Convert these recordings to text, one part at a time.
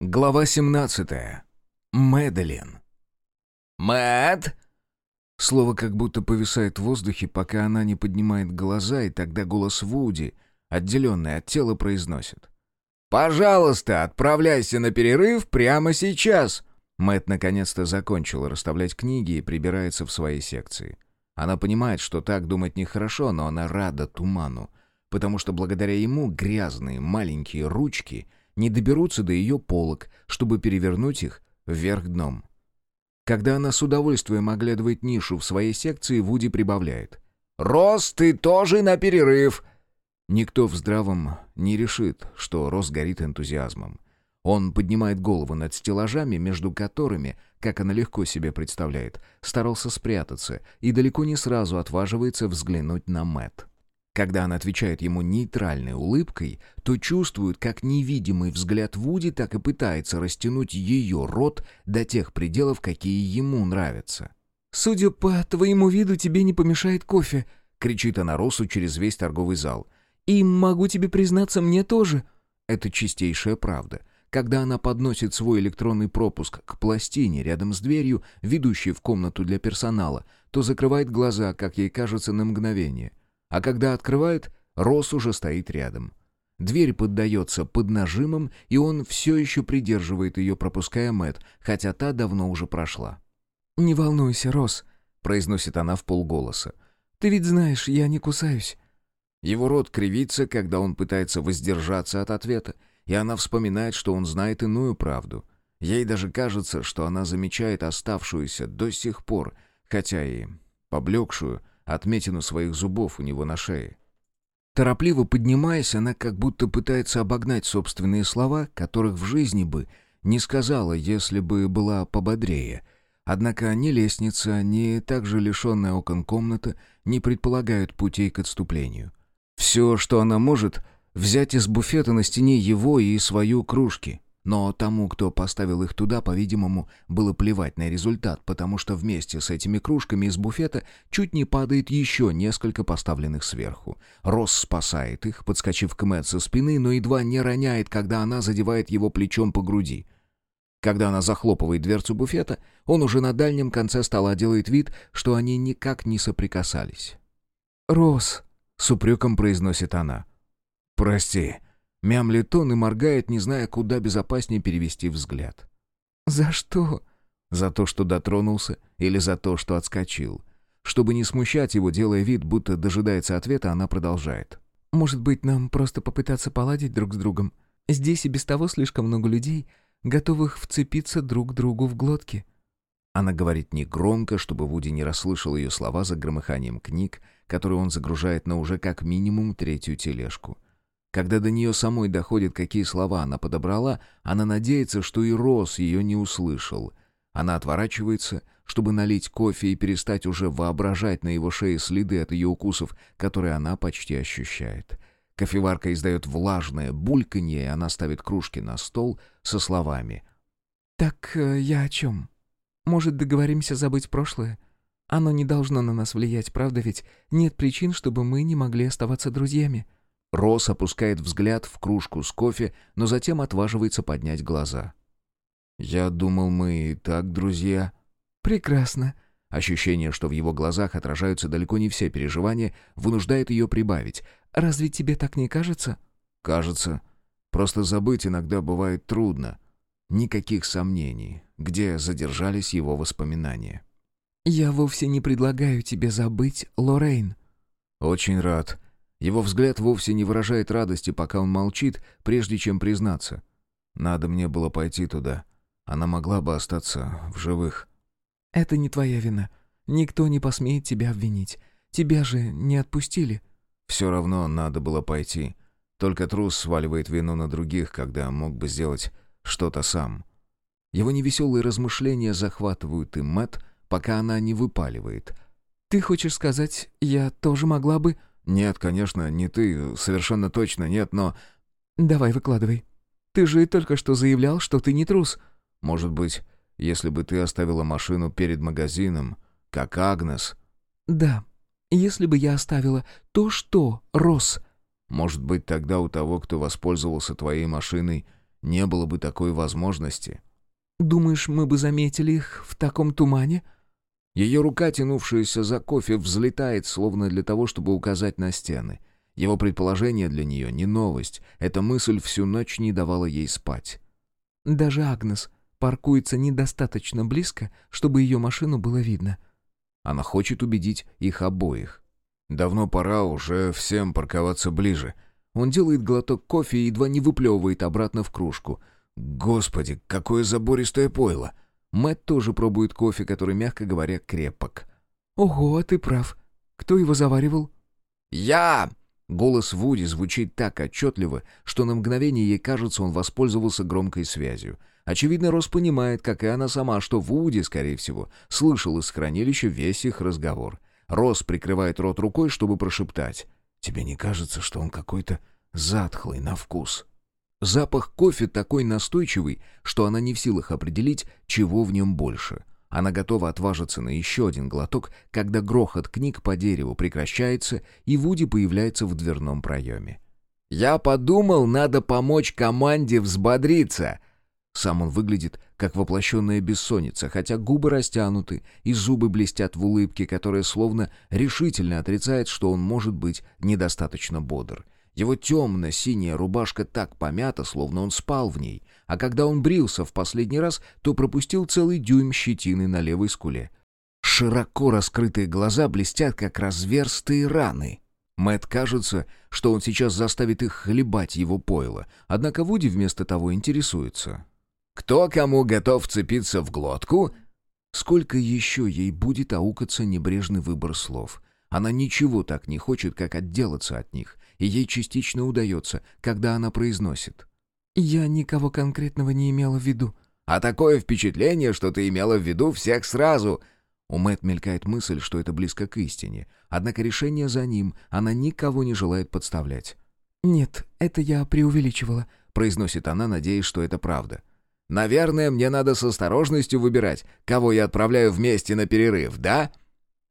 Глава 17. Мэдалин. «Мэт!» Слово как будто повисает в воздухе, пока она не поднимает глаза, и тогда голос Вуди, отделенный от тела, произносит. «Пожалуйста, отправляйся на перерыв прямо сейчас!» Мэт наконец-то закончил расставлять книги и прибирается в своей секции. Она понимает, что так думать нехорошо, но она рада туману, потому что благодаря ему грязные маленькие ручки — не доберутся до ее полок, чтобы перевернуть их вверх дном. Когда она с удовольствием оглядывает нишу в своей секции, Вуди прибавляет. «Рос, ты тоже на перерыв!» Никто в здравом не решит, что Рос горит энтузиазмом. Он поднимает голову над стеллажами, между которыми, как она легко себе представляет, старался спрятаться и далеко не сразу отваживается взглянуть на Мэт. Когда она отвечает ему нейтральной улыбкой, то чувствует, как невидимый взгляд Вуди так и пытается растянуть ее рот до тех пределов, какие ему нравятся. «Судя по твоему виду, тебе не помешает кофе», — кричит она Росу через весь торговый зал. «И могу тебе признаться, мне тоже». Это чистейшая правда. Когда она подносит свой электронный пропуск к пластине рядом с дверью, ведущей в комнату для персонала, то закрывает глаза, как ей кажется, на мгновение — а когда открывает, Рос уже стоит рядом. Дверь поддается под нажимом, и он все еще придерживает ее, пропуская Мэт, хотя та давно уже прошла. «Не волнуйся, Рос», — произносит она в полголоса. «Ты ведь знаешь, я не кусаюсь». Его рот кривится, когда он пытается воздержаться от ответа, и она вспоминает, что он знает иную правду. Ей даже кажется, что она замечает оставшуюся до сих пор, хотя и поблекшую, отметину своих зубов у него на шее. Торопливо поднимаясь, она как будто пытается обогнать собственные слова, которых в жизни бы не сказала, если бы была пободрее. Однако ни лестница, ни также лишенная окон комната не предполагают путей к отступлению. Все, что она может, взять из буфета на стене его и свою кружки — но тому, кто поставил их туда, по-видимому, было плевать на результат, потому что вместе с этими кружками из буфета чуть не падает еще несколько поставленных сверху. Росс спасает их, подскочив к Мэтт со спины, но едва не роняет, когда она задевает его плечом по груди. Когда она захлопывает дверцу буфета, он уже на дальнем конце стола делает вид, что они никак не соприкасались. «Росс», — с упреком произносит она. «Прости», Мямлит он и моргает, не зная, куда безопаснее перевести взгляд. «За что?» «За то, что дотронулся, или за то, что отскочил?» Чтобы не смущать его, делая вид, будто дожидается ответа, она продолжает. «Может быть, нам просто попытаться поладить друг с другом? Здесь и без того слишком много людей, готовых вцепиться друг другу в глотки». Она говорит негромко, чтобы Вуди не расслышал ее слова за громыханием книг, которые он загружает на уже как минимум третью тележку. Когда до нее самой доходит, какие слова она подобрала, она надеется, что и Рос ее не услышал. Она отворачивается, чтобы налить кофе и перестать уже воображать на его шее следы от ее укусов, которые она почти ощущает. Кофеварка издает влажное бульканье, и она ставит кружки на стол со словами. «Так э, я о чем? Может, договоримся забыть прошлое? Оно не должно на нас влиять, правда ведь? Нет причин, чтобы мы не могли оставаться друзьями». Рос опускает взгляд в кружку с кофе, но затем отваживается поднять глаза. «Я думал, мы и так друзья». «Прекрасно». Ощущение, что в его глазах отражаются далеко не все переживания, вынуждает ее прибавить. «Разве тебе так не кажется?» «Кажется. Просто забыть иногда бывает трудно. Никаких сомнений, где задержались его воспоминания». «Я вовсе не предлагаю тебе забыть, Лоррейн». «Очень рад», его взгляд вовсе не выражает радости, пока он молчит, прежде чем признаться. Надо мне было пойти туда. Она могла бы остаться в живых. «Это не твоя вина. Никто не посмеет тебя обвинить. Тебя же не отпустили». «Все равно надо было пойти. Только трус сваливает вину на других, когда мог бы сделать что-то сам». Его невеселые размышления захватывают и Мэт, пока она не выпаливает. «Ты хочешь сказать, я тоже могла бы...» «Нет, конечно, не ты, совершенно точно нет, но...» «Давай, выкладывай. Ты же и только что заявлял, что ты не трус». «Может быть, если бы ты оставила машину перед магазином, как Агнес...» «Да. Если бы я оставила, то что, Рос?» «Может быть, тогда у того, кто воспользовался твоей машиной, не было бы такой возможности. «Думаешь, мы бы заметили их в таком тумане?» Ее рука, тянувшаяся за кофе, взлетает, словно для того, чтобы указать на стены. Его предположение для нее не новость. Эта мысль всю ночь не давала ей спать. «Даже Агнес паркуется недостаточно близко, чтобы ее машину было видно». Она хочет убедить их обоих. Давно пора уже всем парковаться ближе. Он делает глоток кофе и едва не выплевывает обратно в кружку. Господи, какое забористое пойло! Мэтт тоже пробует кофе, который, мягко говоря, крепок. «Ого, ты прав. Кто его заваривал?» «Я!» Голос Вуди звучит так отчетливо, что на мгновение ей кажется, он воспользовался громкой связью. Очевидно, Рос понимает, как и она сама, что Вуди, скорее всего, слышал из хранилища весь их разговор. Рос прикрывает рот рукой, чтобы прошептать. «Тебе не кажется, что он какой-то затхлый на вкус?» Запах кофе такой настойчивый, что она не в силах определить, чего в нем больше. Она готова отважиться на еще один глоток, когда грохот книг по дереву прекращается, и Вуди появляется в дверном проеме. «Я подумал, надо помочь команде взбодриться!» Сам он выглядит, как воплощенная бессонница, хотя губы растянуты, и зубы блестят в улыбке, которая словно решительно отрицает, что он может быть недостаточно бодр. Его темно-синяя рубашка так помята, словно он спал в ней, а когда он брился в последний раз, то пропустил целый дюйм щетины на левой скуле. Широко раскрытые глаза блестят, как разверстые раны. Мэт кажется, что он сейчас заставит их хлебать его пойло, однако Вуди вместо того интересуется. «Кто кому готов цепиться в глотку?» Сколько еще ей будет аукаться небрежный выбор слов? Она ничего так не хочет, как отделаться от них, и ей частично удается, когда она произносит. «Я никого конкретного не имела в виду». «А такое впечатление, что ты имела в виду всех сразу!» У Мэтт мелькает мысль, что это близко к истине. Однако решение за ним, она никого не желает подставлять. «Нет, это я преувеличивала», — произносит она, надеясь, что это правда. «Наверное, мне надо с осторожностью выбирать, кого я отправляю вместе на перерыв, да?»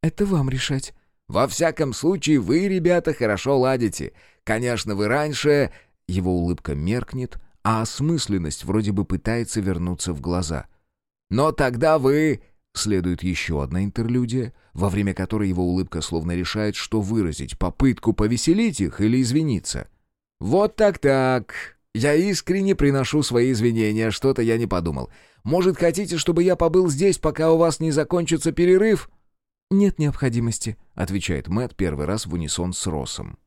«Это вам решать». Во всяком случае, вы, ребята, хорошо ладите. Конечно, вы раньше...» Его улыбка меркнет, а осмысленность вроде бы пытается вернуться в глаза. «Но тогда вы...» Следует еще одна интерлюдия, во время которой его улыбка словно решает, что выразить, попытку повеселить их или извиниться. «Вот так-так. Я искренне приношу свои извинения, что-то я не подумал. Может, хотите, чтобы я побыл здесь, пока у вас не закончится перерыв?» «Нет необходимости», — отвечает Мэт первый раз в унисон с Росом.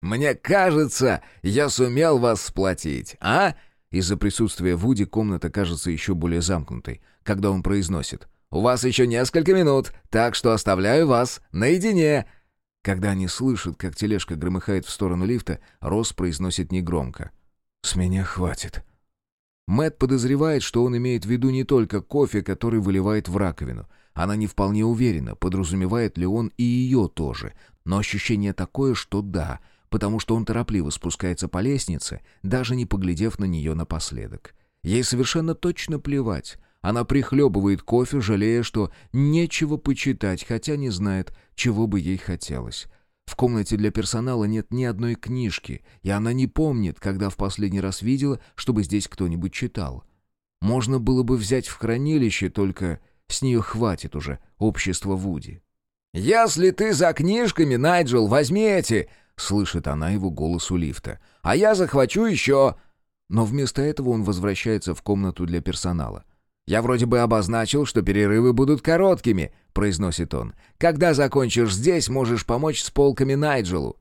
«Мне кажется, я сумел вас сплотить, а?» Из-за присутствия Вуди комната кажется еще более замкнутой, когда он произносит «У вас еще несколько минут, так что оставляю вас наедине». Когда они слышат, как тележка громыхает в сторону лифта, Рос произносит негромко «С меня хватит». Мэт подозревает, что он имеет в виду не только кофе, который выливает в раковину — она не вполне уверена, подразумевает ли он и ее тоже, но ощущение такое, что да, потому что он торопливо спускается по лестнице, даже не поглядев на нее напоследок. Ей совершенно точно плевать. Она прихлебывает кофе, жалея, что нечего почитать, хотя не знает, чего бы ей хотелось. В комнате для персонала нет ни одной книжки, и она не помнит, когда в последний раз видела, чтобы здесь кто-нибудь читал. Можно было бы взять в хранилище, только с нее хватит уже общества Вуди. «Если ты за книжками, Найджел, возьми эти!» — слышит она его голос у лифта. «А я захвачу еще!» Но вместо этого он возвращается в комнату для персонала. «Я вроде бы обозначил, что перерывы будут короткими», — произносит он. «Когда закончишь здесь, можешь помочь с полками Найджелу».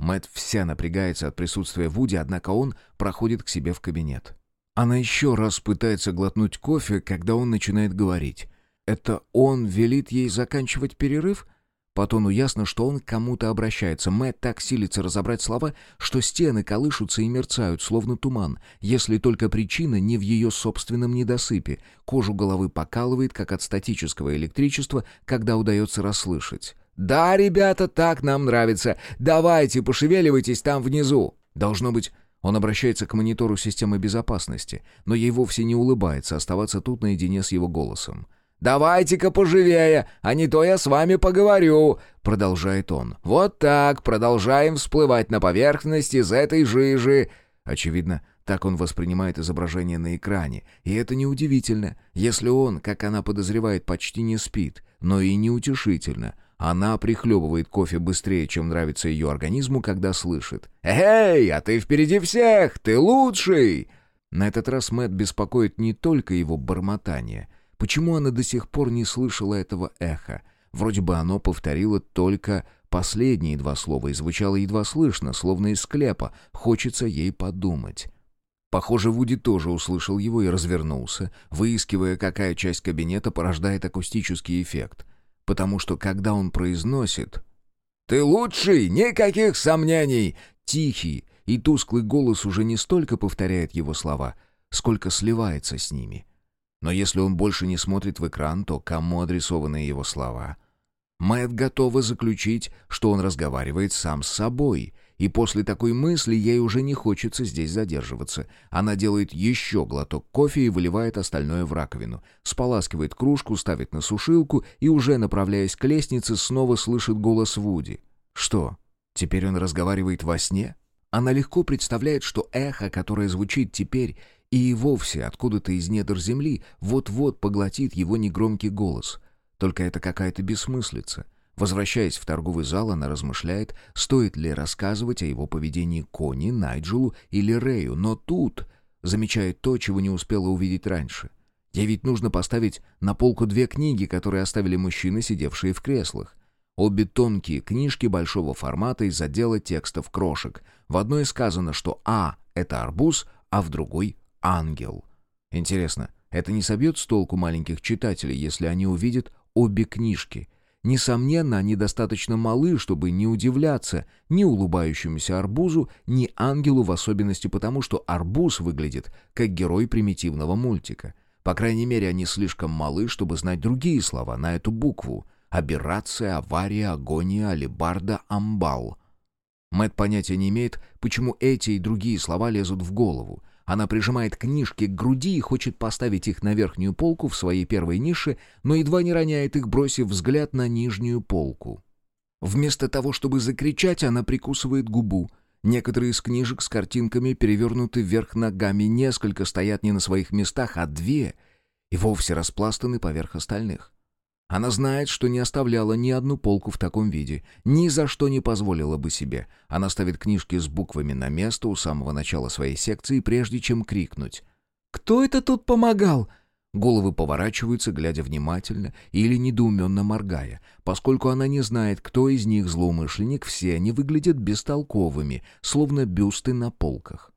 Мэт вся напрягается от присутствия Вуди, однако он проходит к себе в кабинет. Она еще раз пытается глотнуть кофе, когда он начинает говорить. Это он велит ей заканчивать перерыв? По тону ясно, что он к кому-то обращается. Мэтт так силится разобрать слова, что стены колышутся и мерцают, словно туман, если только причина не в ее собственном недосыпе. Кожу головы покалывает, как от статического электричества, когда удается расслышать. «Да, ребята, так нам нравится. Давайте, пошевеливайтесь там внизу». Должно быть, он обращается к монитору системы безопасности, но ей вовсе не улыбается оставаться тут наедине с его голосом. «Давайте-ка поживее, а не то я с вами поговорю», — продолжает он. «Вот так, продолжаем всплывать на поверхность из этой жижи». Очевидно, Так он воспринимает изображение на экране, и это неудивительно, если он, как она подозревает, почти не спит, но и неутешительно. Она прихлебывает кофе быстрее, чем нравится ее организму, когда слышит «Эй, а ты впереди всех! Ты лучший!» На этот раз Мэтт беспокоит не только его бормотание. Почему она до сих пор не слышала этого эха? Вроде бы оно повторило только последние два слова и звучало едва слышно, словно из склепа. Хочется ей подумать. Похоже, Вуди тоже услышал его и развернулся, выискивая, какая часть кабинета порождает акустический эффект. Потому что, когда он произносит «Ты лучший! Никаких сомнений!» Тихий и тусклый голос уже не столько повторяет его слова, сколько сливается с ними. Но если он больше не смотрит в экран, то кому адресованы его слова? Мэтт готова заключить, что он разговаривает сам с собой — и после такой мысли ей уже не хочется здесь задерживаться. Она делает еще глоток кофе и выливает остальное в раковину. Споласкивает кружку, ставит на сушилку и, уже направляясь к лестнице, снова слышит голос Вуди. Что, теперь он разговаривает во сне? Она легко представляет, что эхо, которое звучит теперь и вовсе откуда-то из недр земли, вот-вот поглотит его негромкий голос. Только это какая-то бессмыслица. Возвращаясь в торговый зал, она размышляет, стоит ли рассказывать о его поведении Кони, Найджелу или Рэю, но тут замечает то, чего не успела увидеть раньше. Ей ведь нужно поставить на полку две книги, которые оставили мужчины, сидевшие в креслах. Обе тонкие книжки большого формата из отдела текстов крошек. В одной сказано, что А — это арбуз, а в другой — ангел. Интересно, это не собьет с толку маленьких читателей, если они увидят обе книжки — Несомненно, они достаточно малы, чтобы не удивляться ни улыбающемуся арбузу, ни ангелу в особенности потому, что арбуз выглядит как герой примитивного мультика. По крайней мере, они слишком малы, чтобы знать другие слова на эту букву. Аберрация, авария, агония, алибарда, амбал. Мэт понятия не имеет, почему эти и другие слова лезут в голову. Она прижимает книжки к груди и хочет поставить их на верхнюю полку в своей первой нише, но едва не роняет их, бросив взгляд на нижнюю полку. Вместо того, чтобы закричать, она прикусывает губу. Некоторые из книжек с картинками перевернуты вверх ногами, несколько стоят не на своих местах, а две и вовсе распластаны поверх остальных. Она знает, что не оставляла ни одну полку в таком виде, ни за что не позволила бы себе. Она ставит книжки с буквами на место у самого начала своей секции, прежде чем крикнуть. «Кто это тут помогал?» Головы поворачиваются, глядя внимательно или недоуменно моргая. Поскольку она не знает, кто из них злоумышленник, все они выглядят бестолковыми, словно бюсты на полках.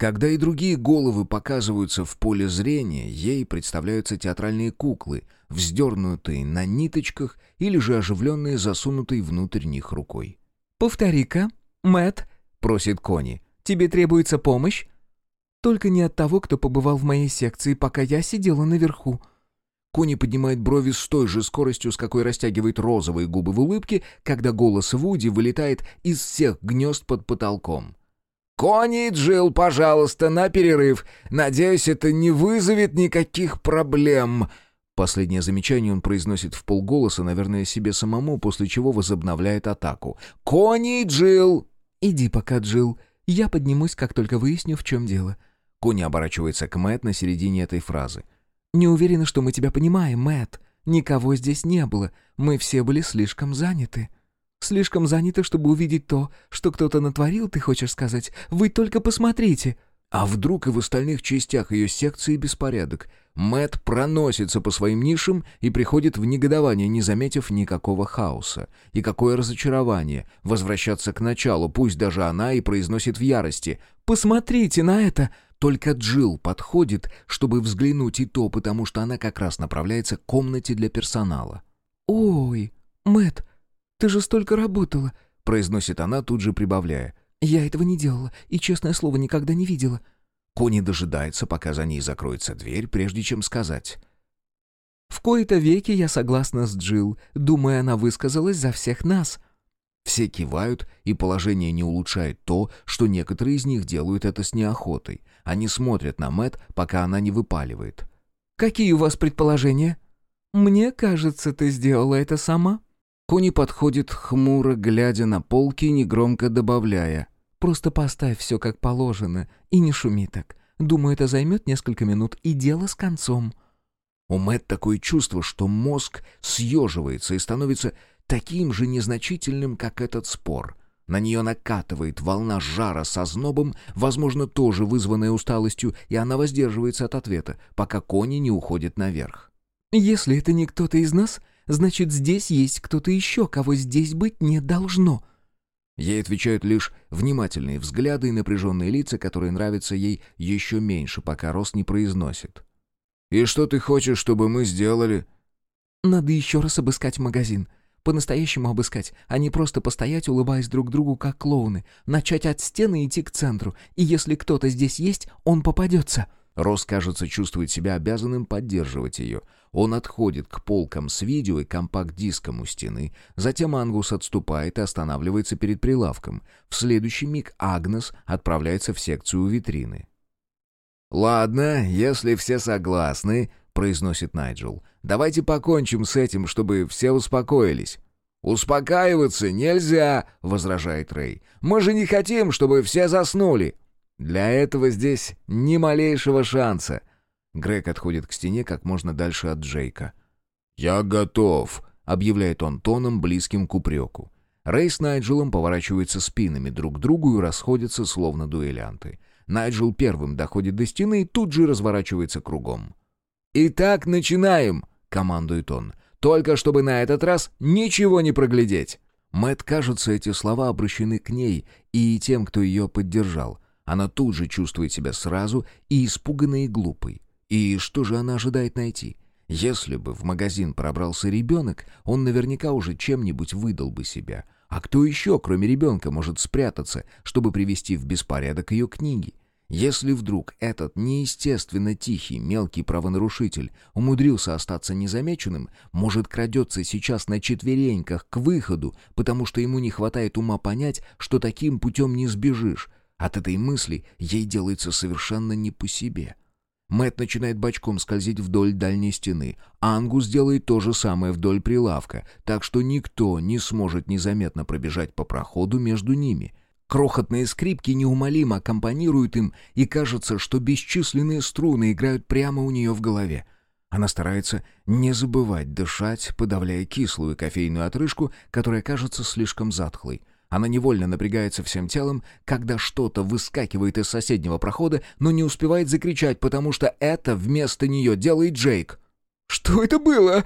Когда и другие головы показываются в поле зрения, ей представляются театральные куклы, вздернутые на ниточках или же оживленные, засунутые внутрь них рукой. «Повтори-ка, Мэтт», — просит Кони, — «тебе требуется помощь?» «Только не от того, кто побывал в моей секции, пока я сидела наверху». Кони поднимает брови с той же скоростью, с какой растягивает розовые губы в улыбке, когда голос Вуди вылетает из всех гнезд под потолком. «Кони и Джилл, пожалуйста, на перерыв. Надеюсь, это не вызовет никаких проблем». Последнее замечание он произносит в полголоса, наверное, себе самому, после чего возобновляет атаку. «Кони и Джилл!» «Иди пока, Джилл. Я поднимусь, как только выясню, в чем дело». Кони оборачивается к Мэтт на середине этой фразы. «Не уверена, что мы тебя понимаем, Мэтт. Никого здесь не было. Мы все были слишком заняты». Слишком заняты, чтобы увидеть то, что кто-то натворил, ты хочешь сказать? Вы только посмотрите!» А вдруг и в остальных частях ее секции беспорядок? Мэт проносится по своим нишам и приходит в негодование, не заметив никакого хаоса. И какое разочарование возвращаться к началу, пусть даже она и произносит в ярости. «Посмотрите на это!» Только Джилл подходит, чтобы взглянуть и то, потому что она как раз направляется к комнате для персонала. «Ой, Мэт, ты же столько работала», — произносит она, тут же прибавляя. «Я этого не делала и, честное слово, никогда не видела». Кони дожидается, пока за ней закроется дверь, прежде чем сказать. «В кои-то веки я согласна с Джилл. Думаю, она высказалась за всех нас». Все кивают, и положение не улучшает то, что некоторые из них делают это с неохотой. Они смотрят на Мэт, пока она не выпаливает. «Какие у вас предположения?» «Мне кажется, ты сделала это сама». Кони подходит хмуро, глядя на полки, негромко добавляя. Просто поставь все как положено и не шуми так. Думаю, это займет несколько минут, и дело с концом». У Мэтт такое чувство, что мозг съеживается и становится таким же незначительным, как этот спор. На нее накатывает волна жара со знобом, возможно, тоже вызванная усталостью, и она воздерживается от ответа, пока кони не уходят наверх. «Если это не кто-то из нас, значит, здесь есть кто-то еще, кого здесь быть не должно». Ей отвечают лишь внимательные взгляды и напряженные лица, которые нравятся ей еще меньше, пока Рос не произносит. «И что ты хочешь, чтобы мы сделали?» «Надо еще раз обыскать магазин. По-настоящему обыскать, а не просто постоять, улыбаясь друг другу, как клоуны. Начать от стены и идти к центру. И если кто-то здесь есть, он попадется». Рос, кажется, чувствует себя обязанным поддерживать ее. Он отходит к полкам с видео и компакт-диском у стены. Затем Ангус отступает и останавливается перед прилавком. В следующий миг Агнес отправляется в секцию витрины. «Ладно, если все согласны», — произносит Найджел. «Давайте покончим с этим, чтобы все успокоились». «Успокаиваться нельзя», — возражает Рэй. «Мы же не хотим, чтобы все заснули». «Для этого здесь ни малейшего шанса». Грег отходит к стене как можно дальше от Джейка. «Я готов», — объявляет он тоном, близким к упреку. Рэй с Найджелом поворачиваются спинами друг к другу и расходятся, словно дуэлянты. Найджел первым доходит до стены и тут же разворачивается кругом. «Итак, начинаем!» — командует он. «Только чтобы на этот раз ничего не проглядеть!» Мэт, кажется, эти слова обращены к ней и тем, кто ее поддержал. Она тут же чувствует себя сразу и испуганной, и глупой. И что же она ожидает найти? Если бы в магазин пробрался ребенок, он наверняка уже чем-нибудь выдал бы себя. А кто еще, кроме ребенка, может спрятаться, чтобы привести в беспорядок ее книги? Если вдруг этот неестественно тихий мелкий правонарушитель умудрился остаться незамеченным, может крадется сейчас на четвереньках к выходу, потому что ему не хватает ума понять, что таким путем не сбежишь. От этой мысли ей делается совершенно не по себе. Мэт начинает бочком скользить вдоль дальней стены. Ангус делает то же самое вдоль прилавка, так что никто не сможет незаметно пробежать по проходу между ними. Крохотные скрипки неумолимо аккомпанируют им, и кажется, что бесчисленные струны играют прямо у нее в голове. Она старается не забывать дышать, подавляя кислую кофейную отрыжку, которая кажется слишком затхлой. Она невольно напрягается всем телом, когда что-то выскакивает из соседнего прохода, но не успевает закричать, потому что это вместо нее делает Джейк. «Что это было?»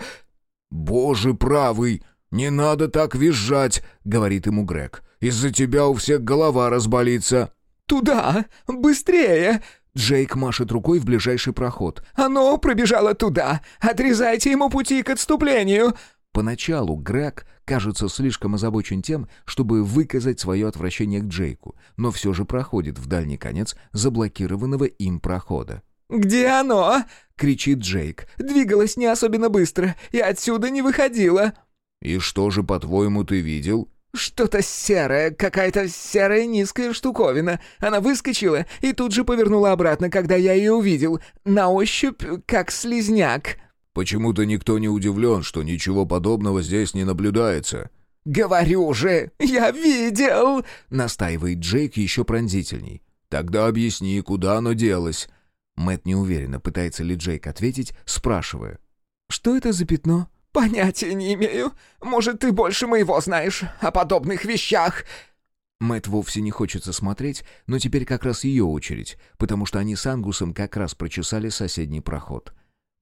«Боже правый! Не надо так визжать!» — говорит ему Грег. Из-за тебя у всех голова разболится». «Туда! Быстрее!» Джейк машет рукой в ближайший проход. «Оно пробежало туда! Отрезайте ему пути к отступлению!» Поначалу Грег кажется слишком озабочен тем, чтобы выказать свое отвращение к Джейку, но все же проходит в дальний конец заблокированного им прохода. «Где оно?» — кричит Джейк. «Двигалось не особенно быстро и отсюда не выходило». «И что же, по-твоему, ты видел?» «Что-то серое, какая-то серая низкая штуковина. Она выскочила и тут же повернула обратно, когда я ее увидел. На ощупь, как слизняк». «Почему-то никто не удивлен, что ничего подобного здесь не наблюдается». «Говорю же, я видел!» — настаивает Джейк еще пронзительней. «Тогда объясни, куда оно делось?» Мэт неуверенно пытается ли Джейк ответить, спрашивая. «Что это за пятно?» «Понятия не имею. Может, ты больше моего знаешь о подобных вещах». Мэт вовсе не хочется смотреть, но теперь как раз ее очередь, потому что они с Ангусом как раз прочесали соседний проход.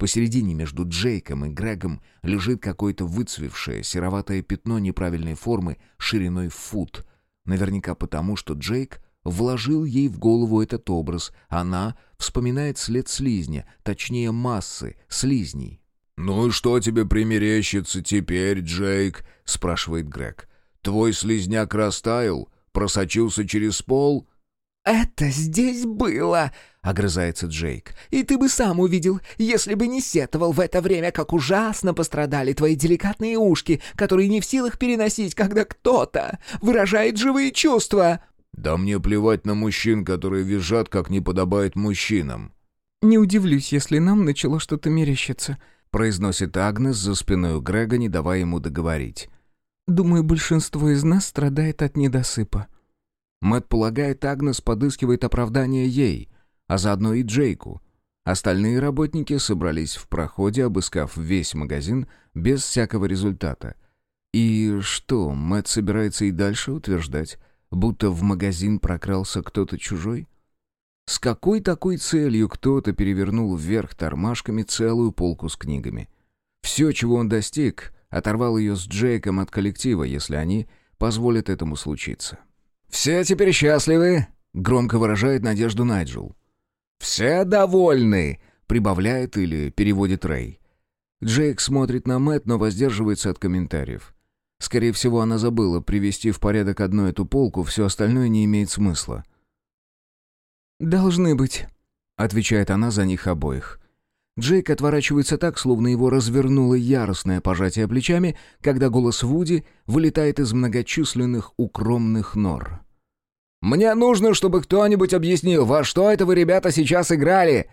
Посередине между Джейком и Грегом лежит какое-то выцвевшее сероватое пятно неправильной формы шириной в фут. Наверняка потому, что Джейк вложил ей в голову этот образ. Она вспоминает след слизня, точнее массы слизней, «Ну и что тебе примерещится теперь, Джейк?» — спрашивает Грег. «Твой слизняк растаял? Просочился через пол?» «Это здесь было!» — огрызается Джейк. «И ты бы сам увидел, если бы не сетовал в это время, как ужасно пострадали твои деликатные ушки, которые не в силах переносить, когда кто-то выражает живые чувства!» «Да мне плевать на мужчин, которые визжат, как не подобает мужчинам!» «Не удивлюсь, если нам начало что-то мерещиться», произносит Агнес за спиной у Грега, не давая ему договорить. «Думаю, большинство из нас страдает от недосыпа». Мэтт полагает, Агнес подыскивает оправдание ей, а заодно и Джейку. Остальные работники собрались в проходе, обыскав весь магазин без всякого результата. И что, Мэтт собирается и дальше утверждать, будто в магазин прокрался кто-то чужой? С какой такой целью кто-то перевернул вверх тормашками целую полку с книгами? Все, чего он достиг, оторвал ее с Джейком от коллектива, если они позволят этому случиться. «Все теперь счастливы», — громко выражает надежду Найджел. «Все довольны», — прибавляет или переводит Рэй. Джейк смотрит на Мэтт, но воздерживается от комментариев. Скорее всего, она забыла привести в порядок одну эту полку, все остальное не имеет смысла. «Должны быть», — отвечает она за них обоих. Джейк отворачивается так, словно его развернуло яростное пожатие плечами, когда голос Вуди вылетает из многочисленных укромных нор. «Мне нужно, чтобы кто-нибудь объяснил, во что это вы, ребята, сейчас играли?»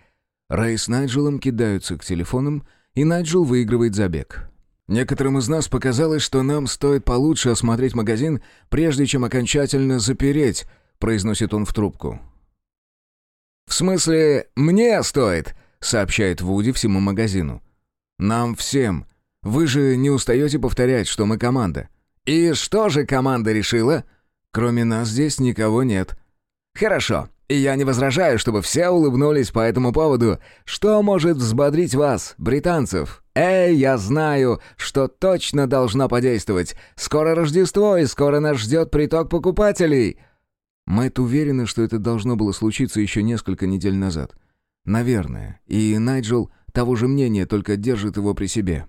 Рэй с Найджелом кидаются к телефонам, и Найджел выигрывает забег. «Некоторым из нас показалось, что нам стоит получше осмотреть магазин, прежде чем окончательно запереть», — произносит он в трубку. «В смысле, мне стоит?» — сообщает Вуди всему магазину. «Нам всем. Вы же не устаете повторять, что мы команда». «И что же команда решила?» «Кроме нас здесь никого нет». «Хорошо. И я не возражаю, чтобы все улыбнулись по этому поводу. Что может взбодрить вас, британцев? Эй, я знаю, что точно должно подействовать. Скоро Рождество, и скоро нас ждет приток покупателей». Мэтт уверена, что это должно было случиться еще несколько недель назад. Наверное. И Найджел того же мнения, только держит его при себе.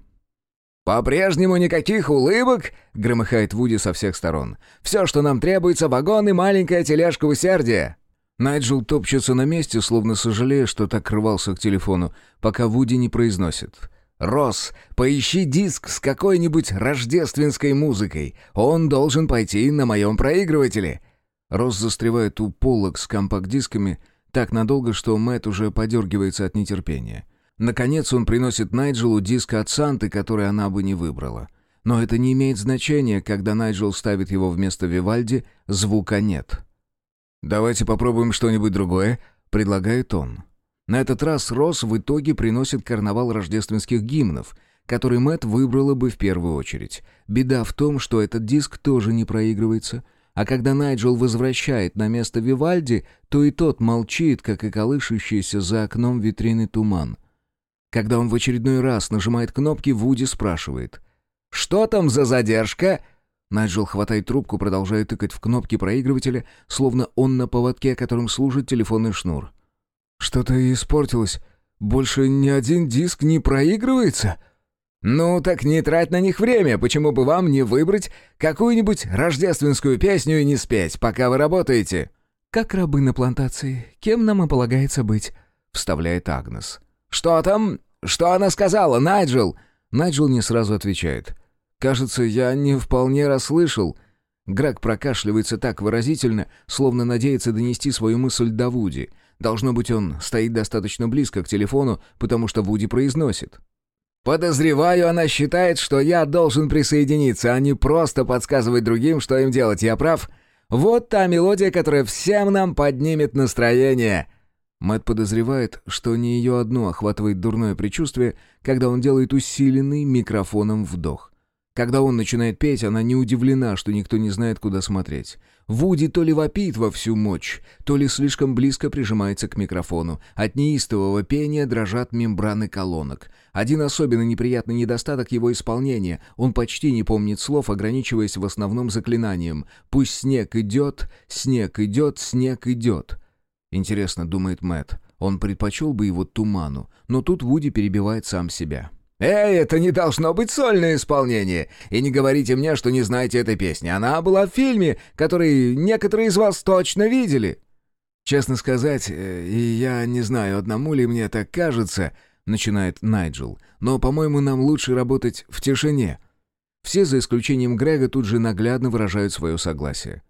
«По-прежнему никаких улыбок?» — громыхает Вуди со всех сторон. «Все, что нам требуется, вагон и маленькая тележка усердия». Найджел топчется на месте, словно сожалея, что так рвался к телефону, пока Вуди не произносит. «Росс, поищи диск с какой-нибудь рождественской музыкой. Он должен пойти на моем проигрывателе». Росс застревает у полок с компакт-дисками, так надолго, что Мэт уже подергивается от нетерпения. Наконец он приносит Найджелу диск от Санты, который она бы не выбрала. Но это не имеет значения, когда Найджел ставит его вместо Вивальди, звука нет. «Давайте попробуем что-нибудь другое», — предлагает он. На этот раз Росс в итоге приносит карнавал рождественских гимнов, который Мэт выбрала бы в первую очередь. Беда в том, что этот диск тоже не проигрывается — а когда Найджел возвращает на место Вивальди, то и тот молчит, как и колышущийся за окном витрины туман. Когда он в очередной раз нажимает кнопки, Вуди спрашивает. «Что там за задержка?» Найджел хватает трубку, продолжая тыкать в кнопки проигрывателя, словно он на поводке, которым служит телефонный шнур. «Что-то испортилось. Больше ни один диск не проигрывается?» «Ну, так не трать на них время, почему бы вам не выбрать какую-нибудь рождественскую песню и не спеть, пока вы работаете?» «Как рабы на плантации, кем нам и полагается быть?» — вставляет Агнес. «Что там? Что она сказала, Найджел?» Найджел не сразу отвечает. «Кажется, я не вполне расслышал». Грег прокашливается так выразительно, словно надеется донести свою мысль до Вуди. Должно быть, он стоит достаточно близко к телефону, потому что Вуди произносит. «Подозреваю, она считает, что я должен присоединиться, а не просто подсказывать другим, что им делать. Я прав? Вот та мелодия, которая всем нам поднимет настроение». Мэтт подозревает, что не ее одну охватывает дурное предчувствие, когда он делает усиленный микрофоном вдох. Когда он начинает петь, она не удивлена, что никто не знает, куда смотреть. Вуди то ли вопит во всю мощь, то ли слишком близко прижимается к микрофону. От неистового пения дрожат мембраны колонок. Один особенно неприятный недостаток его исполнения. Он почти не помнит слов, ограничиваясь в основном заклинанием «Пусть снег идет, снег идет, снег идет». Интересно, думает Мэт, он предпочел бы его туману, но тут Вуди перебивает сам себя. «Эй, это не должно быть сольное исполнение! И не говорите мне, что не знаете этой песни. Она была в фильме, который некоторые из вас точно видели!» «Честно сказать, э, я не знаю, одному ли мне так кажется», — начинает Найджел, «но, по-моему, нам лучше работать в тишине». Все, за исключением Грега, тут же наглядно выражают свое согласие.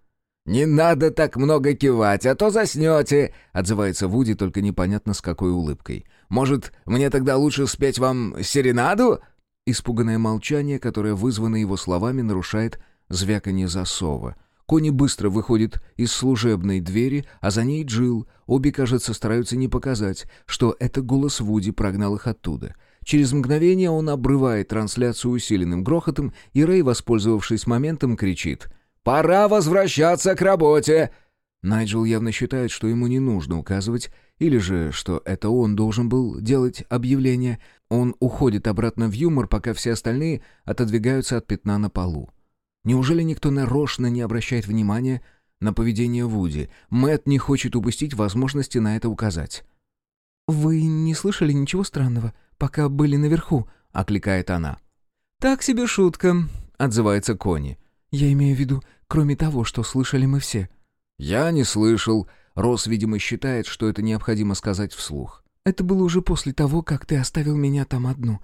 «Не надо так много кивать, а то заснете», — отзывается Вуди, только непонятно с какой улыбкой. «Может, мне тогда лучше спеть вам серенаду?» Испуганное молчание, которое вызвано его словами, нарушает звяканье засова. Кони быстро выходит из служебной двери, а за ней Джилл. Обе, кажется, стараются не показать, что это голос Вуди прогнал их оттуда. Через мгновение он обрывает трансляцию усиленным грохотом, и Рэй, воспользовавшись моментом, кричит «Пора возвращаться к работе!» Найджел явно считает, что ему не нужно указывать, или же, что это он должен был делать объявление. Он уходит обратно в юмор, пока все остальные отодвигаются от пятна на полу. Неужели никто нарочно не обращает внимания на поведение Вуди? Мэт не хочет упустить возможности на это указать. «Вы не слышали ничего странного, пока были наверху?» — окликает она. «Так себе шутка», — отзывается Кони. «Я имею в виду, кроме того, что слышали мы все». «Я не слышал». Рос, видимо, считает, что это необходимо сказать вслух. «Это было уже после того, как ты оставил меня там одну.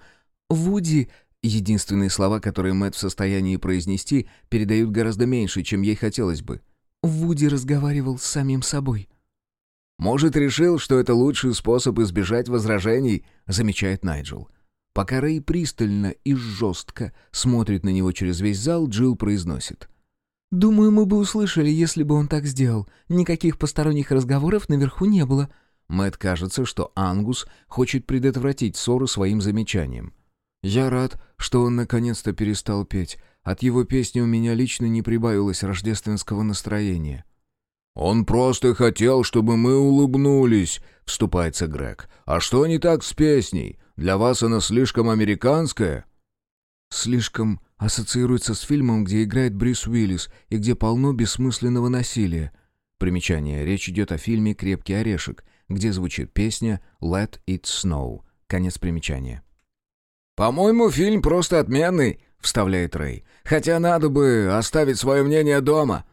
Вуди...» Единственные слова, которые Мэт в состоянии произнести, передают гораздо меньше, чем ей хотелось бы. Вуди разговаривал с самим собой. «Может, решил, что это лучший способ избежать возражений», — замечает Найджел. Пока Рэй пристально и жестко смотрит на него через весь зал, Джилл произносит. «Думаю, мы бы услышали, если бы он так сделал. Никаких посторонних разговоров наверху не было». Мэт кажется, что Ангус хочет предотвратить ссору своим замечанием. «Я рад, что он наконец-то перестал петь. От его песни у меня лично не прибавилось рождественского настроения». «Он просто хотел, чтобы мы улыбнулись», — вступается Грег. «А что не так с песней? Для вас она слишком американская?» «Слишком ассоциируется с фильмом, где играет Брюс Уиллис и где полно бессмысленного насилия». Примечание. Речь идет о фильме «Крепкий орешек», где звучит песня «Let it snow». Конец примечания. «По-моему, фильм просто отменный», — вставляет Рэй. «Хотя надо бы оставить свое мнение дома».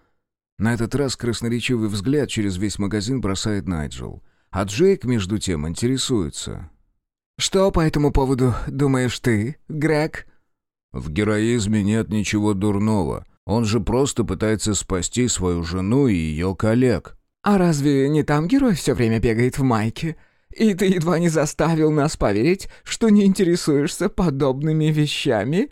На этот раз красноречивый взгляд через весь магазин бросает Найджел. А Джейк, между тем, интересуется. «Что по этому поводу думаешь ты, Грег?» «В героизме нет ничего дурного. Он же просто пытается спасти свою жену и ее коллег». «А разве не там герой все время бегает в майке? И ты едва не заставил нас поверить, что не интересуешься подобными вещами?»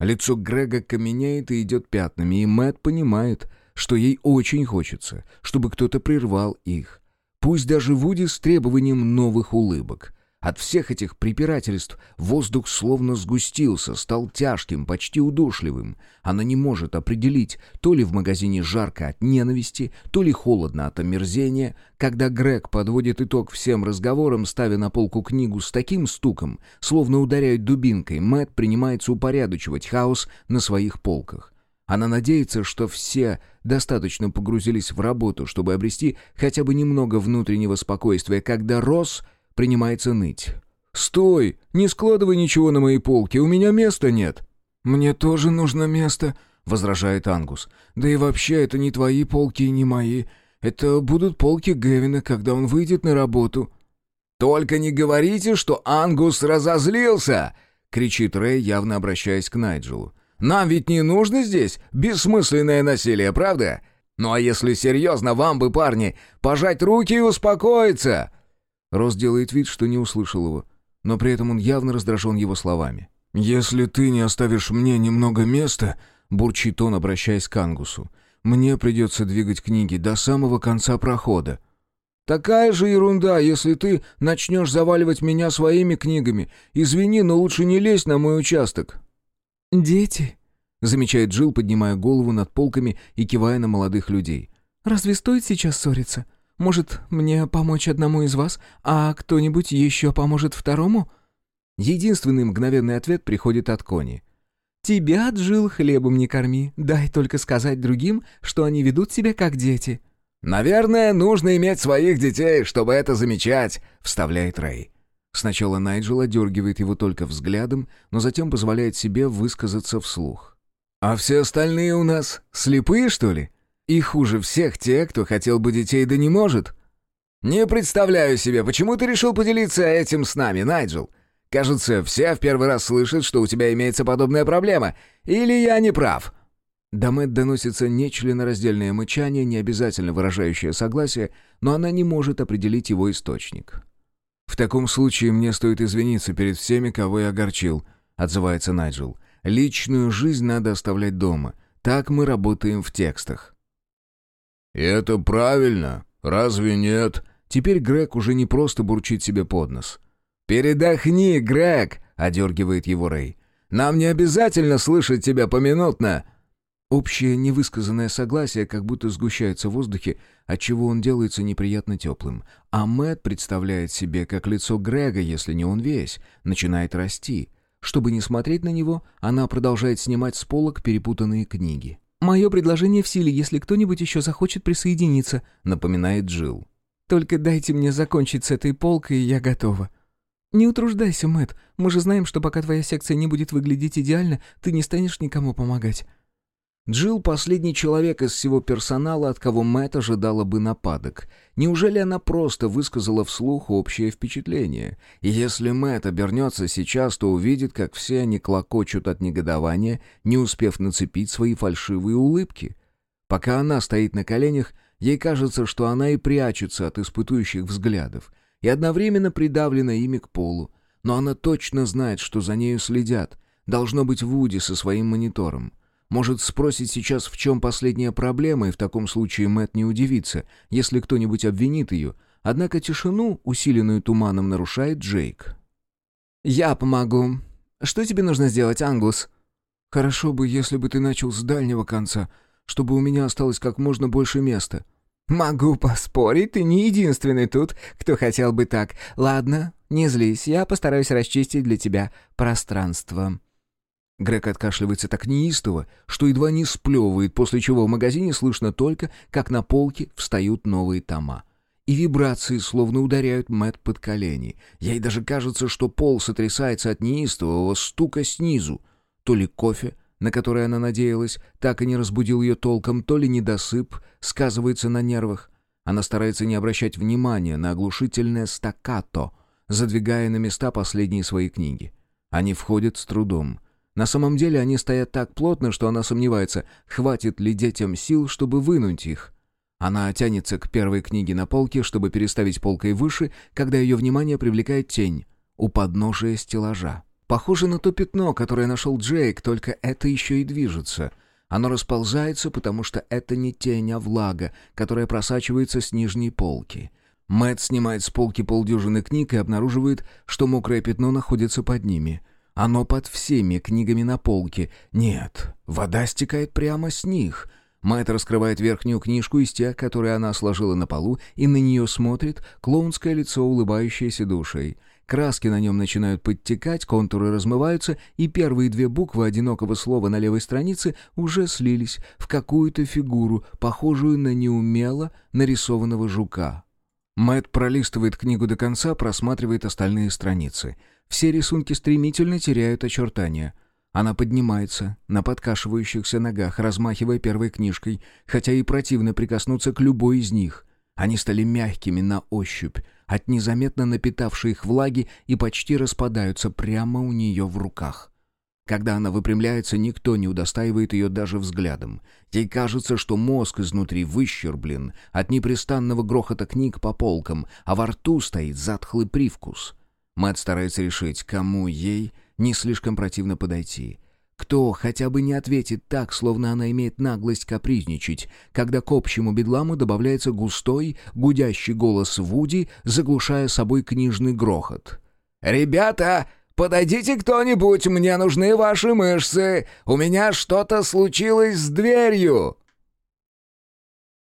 Лицо Грега каменеет и идет пятнами, и Мэтт понимает — что ей очень хочется, чтобы кто-то прервал их. Пусть даже Вуди с требованием новых улыбок. От всех этих препирательств воздух словно сгустился, стал тяжким, почти удушливым. Она не может определить, то ли в магазине жарко от ненависти, то ли холодно от омерзения. Когда Грег подводит итог всем разговорам, ставя на полку книгу с таким стуком, словно ударяют дубинкой, Мэт принимается упорядочивать хаос на своих полках. Она надеется, что все достаточно погрузились в работу, чтобы обрести хотя бы немного внутреннего спокойствия, когда Росс принимается ныть. «Стой! Не складывай ничего на мои полки, у меня места нет!» «Мне тоже нужно место», — возражает Ангус. «Да и вообще, это не твои полки и не мои. Это будут полки Гевина, когда он выйдет на работу». «Только не говорите, что Ангус разозлился!» — кричит Рэй, явно обращаясь к Найджелу. Нам ведь не нужно здесь бессмысленное насилие, правда? Ну а если серьезно, вам бы, парни, пожать руки и успокоиться!» Рос делает вид, что не услышал его, но при этом он явно раздражен его словами. «Если ты не оставишь мне немного места», — бурчит он, обращаясь к Ангусу, «мне придется двигать книги до самого конца прохода». «Такая же ерунда, если ты начнешь заваливать меня своими книгами. Извини, но лучше не лезь на мой участок». «Дети», — замечает Джилл, поднимая голову над полками и кивая на молодых людей. «Разве стоит сейчас ссориться? Может, мне помочь одному из вас, а кто-нибудь еще поможет второму?» Единственный мгновенный ответ приходит от Кони. «Тебя, Джилл, хлебом не корми. Дай только сказать другим, что они ведут себя как дети». «Наверное, нужно иметь своих детей, чтобы это замечать», — вставляет Рэй. Сначала Найджел одергивает его только взглядом, но затем позволяет себе высказаться вслух. «А все остальные у нас слепые, что ли? И хуже всех те, кто хотел бы детей, да не может?» «Не представляю себе, почему ты решил поделиться этим с нами, Найджел? Кажется, все в первый раз слышат, что у тебя имеется подобная проблема. Или я не прав?» До Мэтт доносится нечленораздельное мычание, не обязательно выражающее согласие, но она не может определить его источник. «В таком случае мне стоит извиниться перед всеми, кого я огорчил», — отзывается Найджел. «Личную жизнь надо оставлять дома. Так мы работаем в текстах». «И это правильно, разве нет?» Теперь Грег уже не просто бурчит себе под нос. «Передохни, Грег!» — одергивает его Рэй. «Нам не обязательно слышать тебя поминутно!» Общее невысказанное согласие как будто сгущается в воздухе, отчего он делается неприятно теплым. А Мэтт представляет себе, как лицо Грега, если не он весь, начинает расти. Чтобы не смотреть на него, она продолжает снимать с полок перепутанные книги. «Мое предложение в силе, если кто-нибудь еще захочет присоединиться», — напоминает Джилл. «Только дайте мне закончить с этой полкой, и я готова». «Не утруждайся, Мэтт. Мы же знаем, что пока твоя секция не будет выглядеть идеально, ты не станешь никому помогать». Джилл — последний человек из всего персонала, от кого Мэтт ожидала бы нападок. Неужели она просто высказала вслух общее впечатление? И если Мэтт обернется сейчас, то увидит, как все они клокочут от негодования, не успев нацепить свои фальшивые улыбки. Пока она стоит на коленях, ей кажется, что она и прячется от испытующих взглядов, и одновременно придавлена ими к полу. Но она точно знает, что за нею следят. Должно быть Вуди со своим монитором. Может, спросить сейчас, в чем последняя проблема, и в таком случае Мэт не удивится, если кто-нибудь обвинит ее. Однако тишину, усиленную туманом, нарушает Джейк. «Я помогу. Что тебе нужно сделать, Ангус?» «Хорошо бы, если бы ты начал с дальнего конца, чтобы у меня осталось как можно больше места». «Могу поспорить, ты не единственный тут, кто хотел бы так. Ладно, не злись, я постараюсь расчистить для тебя пространство». Грег откашливается так неистово, что едва не сплевывает, после чего в магазине слышно только, как на полке встают новые тома. И вибрации словно ударяют Мэт под колени. Ей даже кажется, что пол сотрясается от неистового стука снизу. То ли кофе, на который она надеялась, так и не разбудил ее толком, то ли недосып сказывается на нервах. Она старается не обращать внимания на оглушительное стаккато, задвигая на места последние свои книги. Они входят с трудом — на самом деле они стоят так плотно, что она сомневается, хватит ли детям сил, чтобы вынуть их. Она тянется к первой книге на полке, чтобы переставить полкой выше, когда ее внимание привлекает тень у подножия стеллажа. Похоже на то пятно, которое нашел Джейк, только это еще и движется. Оно расползается, потому что это не тень, а влага, которая просачивается с нижней полки. Мэтт снимает с полки полдюжины книг и обнаруживает, что мокрое пятно находится под ними — оно под всеми книгами на полке. Нет, вода стекает прямо с них. Мэтт раскрывает верхнюю книжку из тех, которые она сложила на полу, и на нее смотрит клоунское лицо, улыбающееся душей. Краски на нем начинают подтекать, контуры размываются, и первые две буквы одинокого слова на левой странице уже слились в какую-то фигуру, похожую на неумело нарисованного жука. Мэт пролистывает книгу до конца, просматривает остальные страницы — все рисунки стремительно теряют очертания. Она поднимается на подкашивающихся ногах, размахивая первой книжкой, хотя и противно прикоснуться к любой из них. Они стали мягкими на ощупь, от незаметно напитавшей их влаги и почти распадаются прямо у нее в руках. Когда она выпрямляется, никто не удостаивает ее даже взглядом. Ей кажется, что мозг изнутри выщерблен от непрестанного грохота книг по полкам, а во рту стоит затхлый привкус — Мэтт старается решить, кому ей не слишком противно подойти. Кто хотя бы не ответит так, словно она имеет наглость капризничать, когда к общему бедламу добавляется густой, гудящий голос Вуди, заглушая собой книжный грохот. «Ребята, подойдите кто-нибудь, мне нужны ваши мышцы! У меня что-то случилось с дверью!»